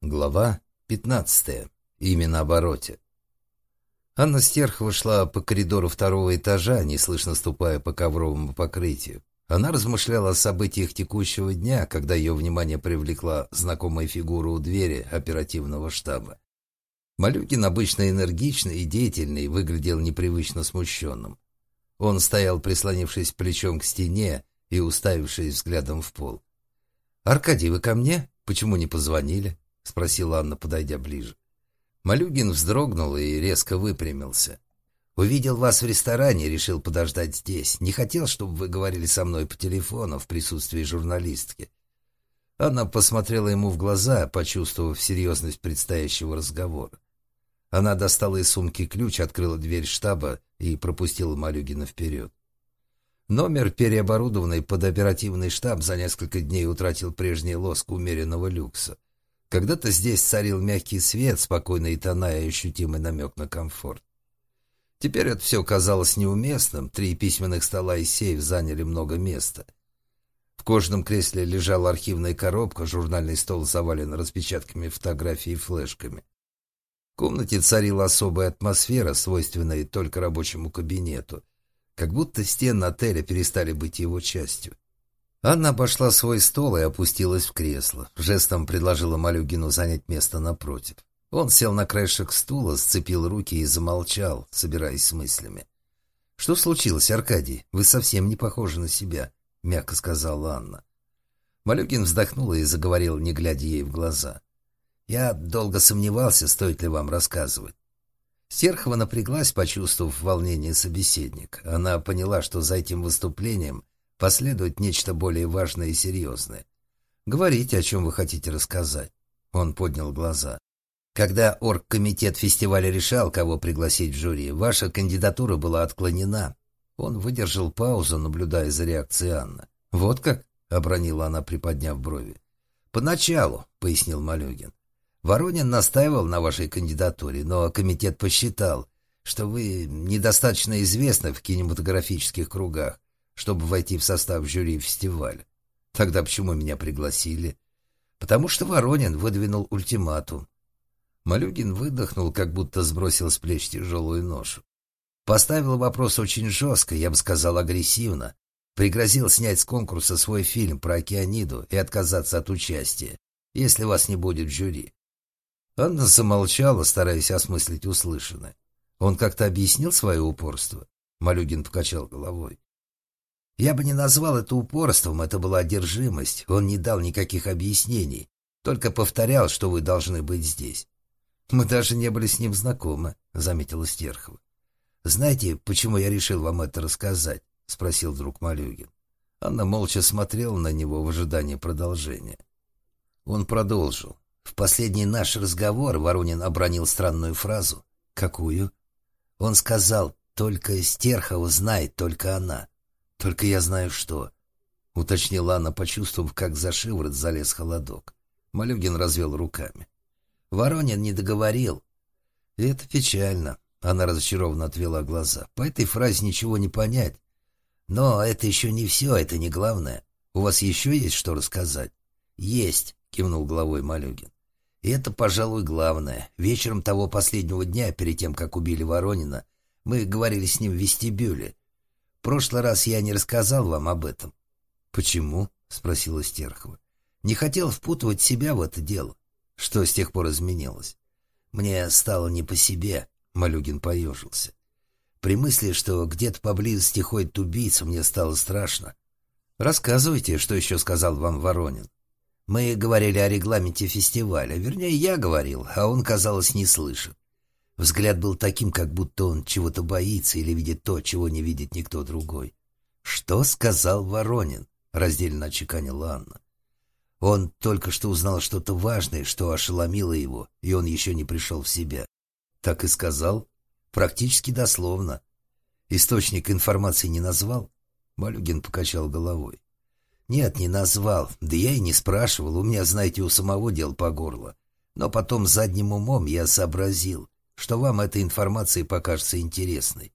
Глава 15. Имя на обороте. Анна Стерхова шла по коридору второго этажа, неслышно ступая по ковровому покрытию. Она размышляла о событиях текущего дня, когда ее внимание привлекла знакомая фигура у двери оперативного штаба. Малюкин, обычно энергичный и деятельный, выглядел непривычно смущенным. Он стоял, прислонившись плечом к стене и уставившись взглядом в пол. «Аркадий, вы ко мне? Почему не позвонили?» — спросила Анна, подойдя ближе. Малюгин вздрогнул и резко выпрямился. «Увидел вас в ресторане, решил подождать здесь. Не хотел, чтобы вы говорили со мной по телефону в присутствии журналистки». Анна посмотрела ему в глаза, почувствовав серьезность предстоящего разговора. Она достала из сумки ключ, открыла дверь штаба и пропустила Малюгина вперед. Номер, переоборудованный под оперативный штаб, за несколько дней утратил прежний лоск умеренного люкса. Когда-то здесь царил мягкий свет, спокойные тона и ощутимый намек на комфорт. Теперь это все казалось неуместным, три письменных стола и сейф заняли много места. В кожаном кресле лежала архивная коробка, журнальный стол завален распечатками фотографий и флешками. В комнате царила особая атмосфера, свойственная только рабочему кабинету, как будто стены отеля перестали быть его частью. Анна обошла свой стол и опустилась в кресло. Жестом предложила Малюгину занять место напротив. Он сел на краешек стула, сцепил руки и замолчал, собираясь с мыслями. «Что случилось, Аркадий? Вы совсем не похожи на себя», — мягко сказала Анна. Малюгин вздохнул и заговорил, не глядя ей в глаза. «Я долго сомневался, стоит ли вам рассказывать. Серхова напряглась, почувствовав волнение собеседник. Она поняла, что за этим выступлением Последует нечто более важное и серьезное. Говорите, о чем вы хотите рассказать. Он поднял глаза. Когда оргкомитет фестиваля решал, кого пригласить в жюри, ваша кандидатура была отклонена. Он выдержал паузу, наблюдая за реакцией Анны. «Вот как?» — обронила она, приподняв брови. «Поначалу», — пояснил Малюгин. «Воронин настаивал на вашей кандидатуре, но комитет посчитал, что вы недостаточно известны в кинематографических кругах, чтобы войти в состав жюри фестиваля. Тогда почему меня пригласили? Потому что Воронин выдвинул ультиматум. Малюгин выдохнул, как будто сбросил с плеч тяжелую ношу. Поставил вопрос очень жестко, я бы сказал, агрессивно. Пригрозил снять с конкурса свой фильм про океаниду и отказаться от участия, если вас не будет в жюри. Анна замолчала, стараясь осмыслить услышанное. Он как-то объяснил свое упорство? Малюгин покачал головой. Я бы не назвал это упорством, это была одержимость. Он не дал никаких объяснений, только повторял, что вы должны быть здесь. Мы даже не были с ним знакомы, заметила Стерхова. Знаете, почему я решил вам это рассказать? спросил вдруг Малюгин. Анна молча смотрела на него в ожидании продолжения. Он продолжил. В последний наш разговор Воронин обронил странную фразу. Какую? Он сказал, только Стерхова знает, только она. «Только я знаю что», — уточнила она, почувствовав, как за шиворот залез холодок. Малюгин развел руками. «Воронин не договорил». Это печально. Она разочарованно отвела глаза. По этой фразе ничего не понять. Но это еще не все, это не главное. У вас еще есть что рассказать? Есть, кивнул головой Малюгин. И это, пожалуй, главное. Вечером того последнего дня, перед тем, как убили Воронина, мы говорили с ним в вестибюле прошлый раз я не рассказал вам об этом». «Почему?» — спросила Стерхова. «Не хотел впутывать себя в это дело. Что с тех пор изменилось?» «Мне стало не по себе», — Малюгин поежился. «При мысли, что где-то поблизости ходит убийца, мне стало страшно. Рассказывайте, что еще сказал вам Воронин». «Мы говорили о регламенте фестиваля. Вернее, я говорил, а он, казалось, не слышит. Взгляд был таким, как будто он чего-то боится или видит то, чего не видит никто другой. «Что сказал Воронин?» — раздельно отчеканила Анна. Он только что узнал что-то важное, что ошеломило его, и он еще не пришел в себя. Так и сказал? Практически дословно. Источник информации не назвал? Малюгин покачал головой. Нет, не назвал. Да я и не спрашивал. У меня, знаете, у самого дел по горло. Но потом задним умом я сообразил что вам эта информация покажется интересной.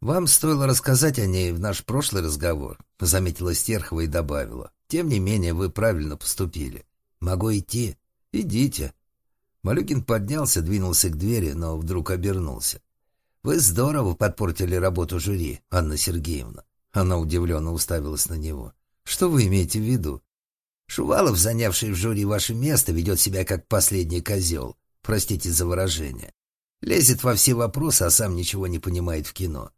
«Вам стоило рассказать о ней в наш прошлый разговор», — заметила Стерхова и добавила. «Тем не менее, вы правильно поступили. Могу идти?» «Идите», Малюгин поднялся, двинулся к двери, но вдруг обернулся. «Вы здорово подпортили работу жюри, Анна Сергеевна». Она удивленно уставилась на него. «Что вы имеете в виду?» «Шувалов, занявший в жюри ваше место, ведет себя как последний козел. Простите за выражение. Лезет во все вопросы, а сам ничего не понимает в кино.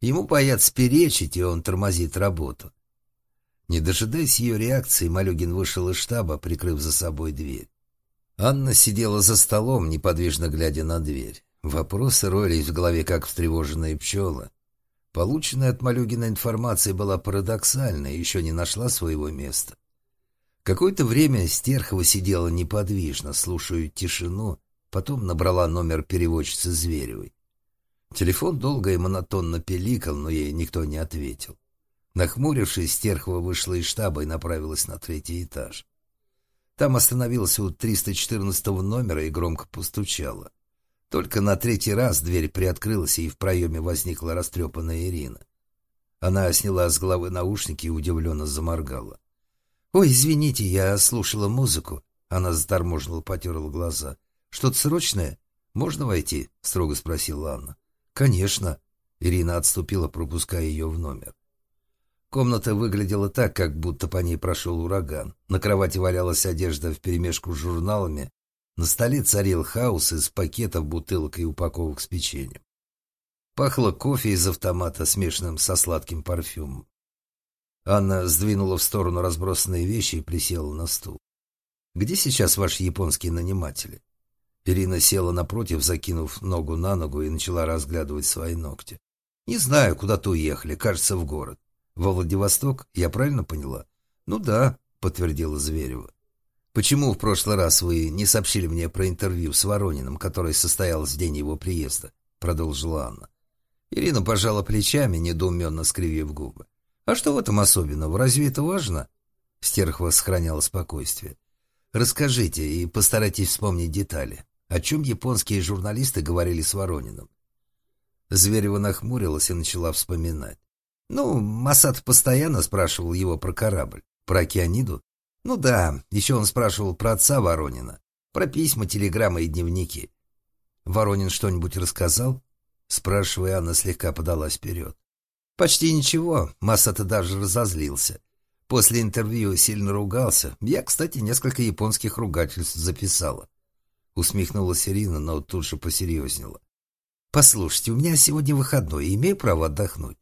Ему боятся перечить, и он тормозит работу». Не дожидаясь ее реакции, Малюгин вышел из штаба, прикрыв за собой дверь. Анна сидела за столом, неподвижно глядя на дверь. Вопросы роились в голове, как встревоженные пчелы. Полученная от Малюгина информация была парадоксальной и еще не нашла своего места. Какое-то время Стерхова сидела неподвижно, слушая тишину, потом набрала номер переводчицы Зверевой. Телефон долго и монотонно пиликал, но ей никто не ответил. Нахмурившись, Стерхова вышла из штаба и направилась на третий этаж. Там остановился у 314 номера и громко постучала. Только на третий раз дверь приоткрылась, и в проеме возникла растрепанная Ирина. Она сняла с головы наушники и удивленно заморгала. «Ой, извините, я слушала музыку». Она заторможенно потерла глаза. «Что-то срочное? Можно войти?» — строго спросила Анна. «Конечно». Ирина отступила, пропуская ее в номер. Комната выглядела так, как будто по ней прошел ураган. На кровати валялась одежда вперемешку с журналами, на столе царил хаос из пакетов, бутылок и упаковок с печеньем. Пахло кофе из автомата, смешанным со сладким парфюмом. Анна сдвинула в сторону разбросанные вещи и присела на стул. «Где сейчас ваши японские наниматели?» Ирина села напротив, закинув ногу на ногу, и начала разглядывать свои ногти. «Не знаю, куда-то уехали, кажется, в город. Во Владивосток, я правильно поняла?» «Ну да», — подтвердила Зверева. Почему в прошлый раз вы не сообщили мне про интервью с Ворониным, которое состоялось в день его приезда? Продолжила Анна. Ирина пожала плечами, недоуменно скривив губы. А что в этом особенного? Разве это важно? Стерхова сохраняла спокойствие. Расскажите и постарайтесь вспомнить детали. О чем японские журналисты говорили с Ворониным? Зверева нахмурилась и начала вспоминать. Ну, Масад постоянно спрашивал его про корабль, про океаниду. Ну да, еще он спрашивал про отца Воронина, про письма, телеграммы и дневники. Воронин что-нибудь рассказал? Спрашивая, Анна слегка подалась вперед. Почти ничего, Масса-то даже разозлился. После интервью сильно ругался. Я, кстати, несколько японских ругательств записала. Усмехнулась Ирина, но тут же посерьезнела. «Послушайте, у меня сегодня выходной, и имею право отдохнуть».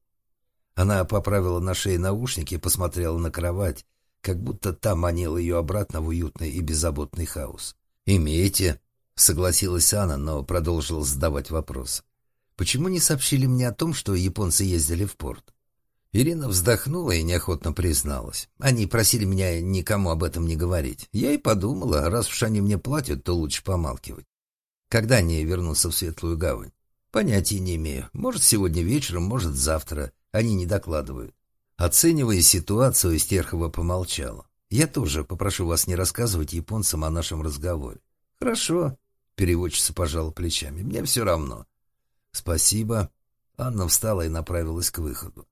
Она поправила на шее наушники и посмотрела на кровать, как будто та манила ее обратно в уютный и беззаботный хаос. «Имеете», — согласилась Анна, но продолжила задавать вопрос. «Почему не сообщили мне о том, что японцы ездили в порт?» Ирина вздохнула и неохотно призналась. «Они просили меня никому об этом не говорить. Я и подумала, раз уж они мне платят, то лучше помалкивать. Когда они вернутся в Светлую Гавань? Понятия не имею. Может, сегодня вечером, может, завтра. Они не докладывают. Оценивая ситуацию, Стерхова помолчала. «Я тоже попрошу вас не рассказывать японцам о нашем разговоре». «Хорошо», — переводчица пожала плечами. «Мне все равно». «Спасибо». Анна встала и направилась к выходу.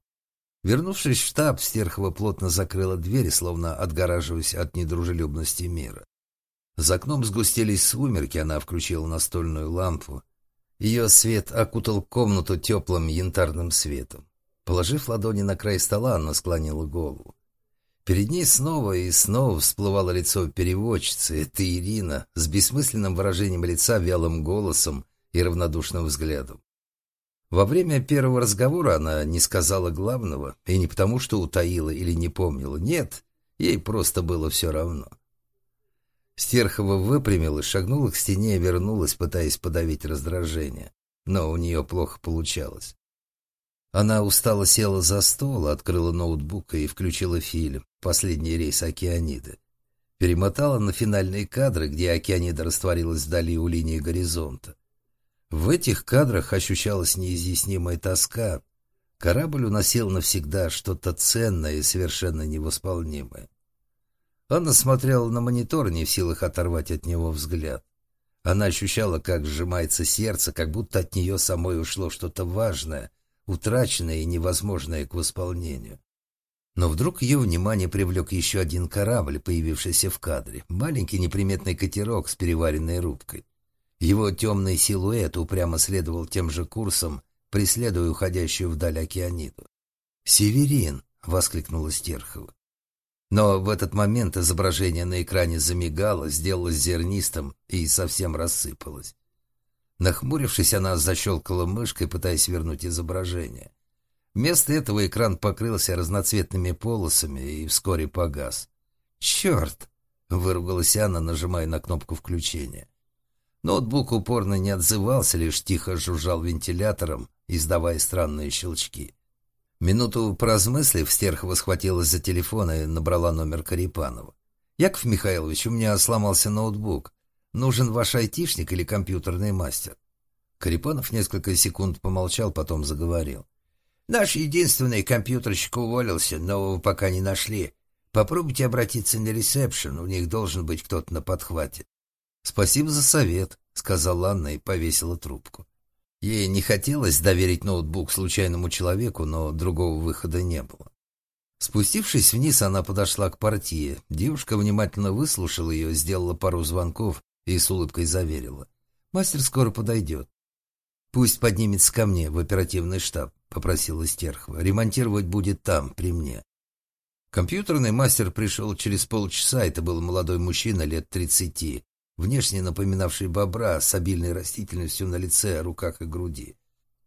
Вернувшись в штаб, Стерхова плотно закрыла дверь, словно отгораживаясь от недружелюбности мира. За окном сгустились сумерки, она включила настольную лампу. Ее свет окутал комнату теплым янтарным светом. Положив ладони на край стола, она склонила голову. Перед ней снова и снова всплывало лицо переводчицы. Это Ирина с бессмысленным выражением лица, вялым голосом и равнодушным взглядом. Во время первого разговора она не сказала главного, и не потому, что утаила или не помнила. Нет, ей просто было все равно. Стерхова выпрямилась, шагнула к стене и вернулась, пытаясь подавить раздражение. Но у нее плохо получалось. Она устало села за стол, открыла ноутбук и включила фильм «Последний рейс Океаниды». Перемотала на финальные кадры, где Океанида растворилась вдали у линии горизонта. В этих кадрах ощущалась неизъяснимая тоска. Корабль уносил навсегда что-то ценное и совершенно невосполнимое. Анна смотрела на монитор, не в силах оторвать от него взгляд. Она ощущала, как сжимается сердце, как будто от нее самой ушло что-то важное — утраченное и невозможное к восполнению. Но вдруг ее внимание привлек еще один корабль, появившийся в кадре. Маленький неприметный катерок с переваренной рубкой. Его темный силуэт упрямо следовал тем же курсом, преследуя уходящую вдаль океаниду. «Северин!» — воскликнула Стерхова. Но в этот момент изображение на экране замигало, сделалось зернистым и совсем рассыпалось. Нахмурившись, она защелкала мышкой, пытаясь вернуть изображение. Вместо этого экран покрылся разноцветными полосами и вскоре погас. «Черт!» — выругалась Анна, нажимая на кнопку включения. Ноутбук упорно не отзывался, лишь тихо жужжал вентилятором, издавая странные щелчки. Минуту поразмыслив, Стерхова схватилась за телефон и набрала номер Карипанова. «Яков Михайлович, у меня сломался ноутбук. Нужен ваш айтишник или компьютерный мастер?» Карипанов несколько секунд помолчал, потом заговорил. «Наш единственный компьютерщик уволился, нового пока не нашли. Попробуйте обратиться на ресепшн, у них должен быть кто-то на подхвате». «Спасибо за совет», — сказала Анна и повесила трубку. Ей не хотелось доверить ноутбук случайному человеку, но другого выхода не было. Спустившись вниз, она подошла к партии. Девушка внимательно выслушала ее, сделала пару звонков и с улыбкой заверила. «Мастер скоро подойдет». «Пусть поднимется ко мне в оперативный штаб», — попросила Стерхова. «Ремонтировать будет там, при мне». Компьютерный мастер пришел через полчаса. Это был молодой мужчина лет тридцати, внешне напоминавший бобра с обильной растительностью на лице, руках и груди.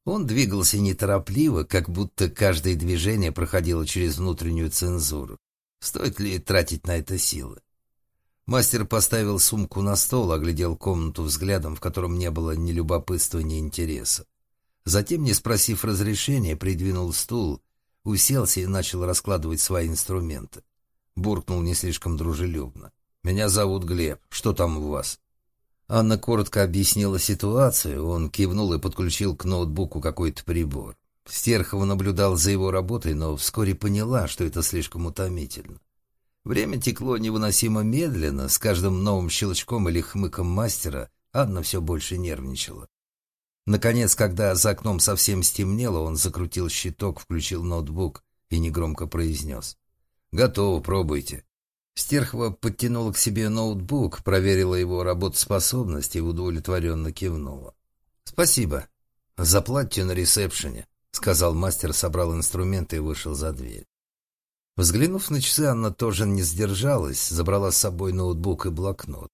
Он двигался неторопливо, как будто каждое движение проходило через внутреннюю цензуру. Стоит ли тратить на это силы? Мастер поставил сумку на стол, оглядел комнату взглядом, в котором не было ни любопытства, ни интереса. Затем, не спросив разрешения, придвинул стул, уселся и начал раскладывать свои инструменты. Буркнул не слишком дружелюбно. «Меня зовут Глеб. Что там у вас?» Анна коротко объяснила ситуацию, он кивнул и подключил к ноутбуку какой-то прибор. Стерхова наблюдал за его работой, но вскоре поняла, что это слишком утомительно. Время текло невыносимо медленно, с каждым новым щелчком или хмыком мастера Анна все больше нервничала. Наконец, когда за окном совсем стемнело, он закрутил щиток, включил ноутбук и негромко произнес. «Готово, пробуйте». Стерхова подтянула к себе ноутбук, проверила его работоспособность и удовлетворенно кивнула. «Спасибо. Заплатьте на ресепшене», — сказал мастер, собрал инструменты и вышел за дверь. Взглянув на часы, Анна тоже не сдержалась, забрала с собой ноутбук и блокнот,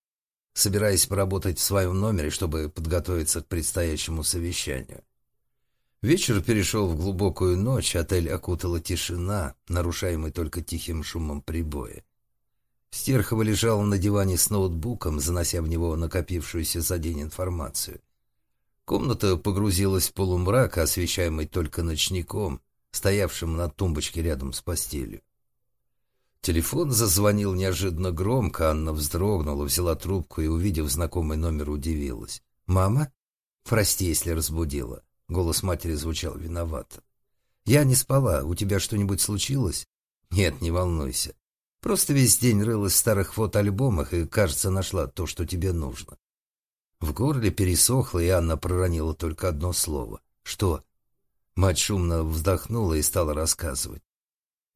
собираясь поработать в своем номере, чтобы подготовиться к предстоящему совещанию. Вечер перешел в глубокую ночь, отель окутала тишина, нарушаемая только тихим шумом прибоя. Стерхова лежала на диване с ноутбуком, занося в него накопившуюся за день информацию. Комната погрузилась в полумрак, освещаемый только ночником, стоявшим на тумбочке рядом с постелью. Телефон зазвонил неожиданно громко, Анна вздрогнула, взяла трубку и, увидев знакомый номер, удивилась. «Мама? Прости, если разбудила». Голос матери звучал виновато. «Я не спала. У тебя что-нибудь случилось?» «Нет, не волнуйся. Просто весь день рылась в старых фотоальбомах и, кажется, нашла то, что тебе нужно. В горле пересохло, и Анна проронила только одно слово. «Что?» Мать шумно вздохнула и стала рассказывать.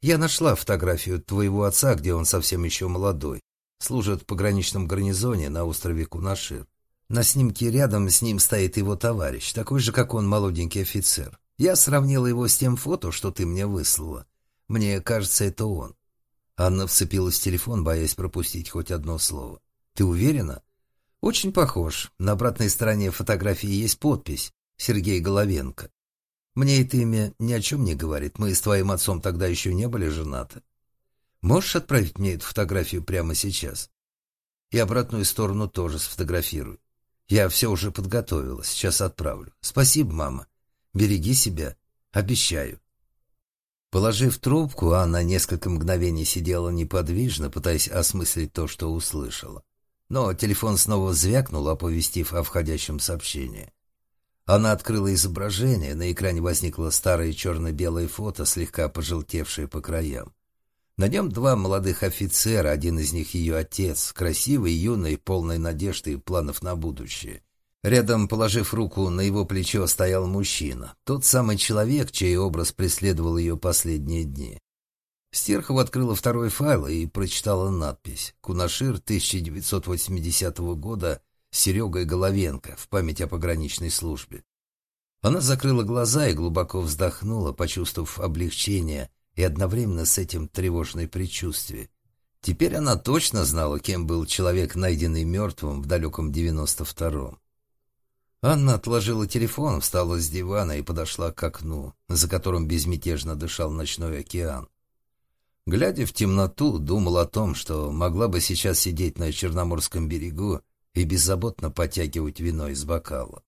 «Я нашла фотографию твоего отца, где он совсем еще молодой. Служит в пограничном гарнизоне на острове Кунашир. На снимке рядом с ним стоит его товарищ, такой же, как он, молоденький офицер. Я сравнила его с тем фото, что ты мне выслала. Мне кажется, это он. Анна вцепилась в телефон, боясь пропустить хоть одно слово. «Ты уверена?» «Очень похож. На обратной стороне фотографии есть подпись. Сергей Головенко. Мне это имя ни о чем не говорит. Мы с твоим отцом тогда еще не были женаты. Можешь отправить мне эту фотографию прямо сейчас? И обратную сторону тоже сфотографируй. Я все уже подготовила. Сейчас отправлю. Спасибо, мама. Береги себя. Обещаю. Положив трубку, Анна несколько мгновений сидела неподвижно, пытаясь осмыслить то, что услышала. Но телефон снова звякнул, оповестив о входящем сообщении. Она открыла изображение, на экране возникло старое черно-белое фото, слегка пожелтевшее по краям. На нем два молодых офицера, один из них ее отец, красивый, юный, полный надежды и планов на будущее. Рядом, положив руку на его плечо, стоял мужчина. Тот самый человек, чей образ преследовал ее последние дни. Стерхова открыла второй файл и прочитала надпись «Кунашир 1980 года Серегой Головенко в память о пограничной службе. Она закрыла глаза и глубоко вздохнула, почувствовав облегчение и одновременно с этим тревожное предчувствие. Теперь она точно знала, кем был человек, найденный мертвым в далеком девяносто втором. Анна отложила телефон, встала с дивана и подошла к окну, за которым безмятежно дышал ночной океан. Глядя в темноту, думал о том, что могла бы сейчас сидеть на Черноморском берегу и беззаботно потягивать вино из бокала.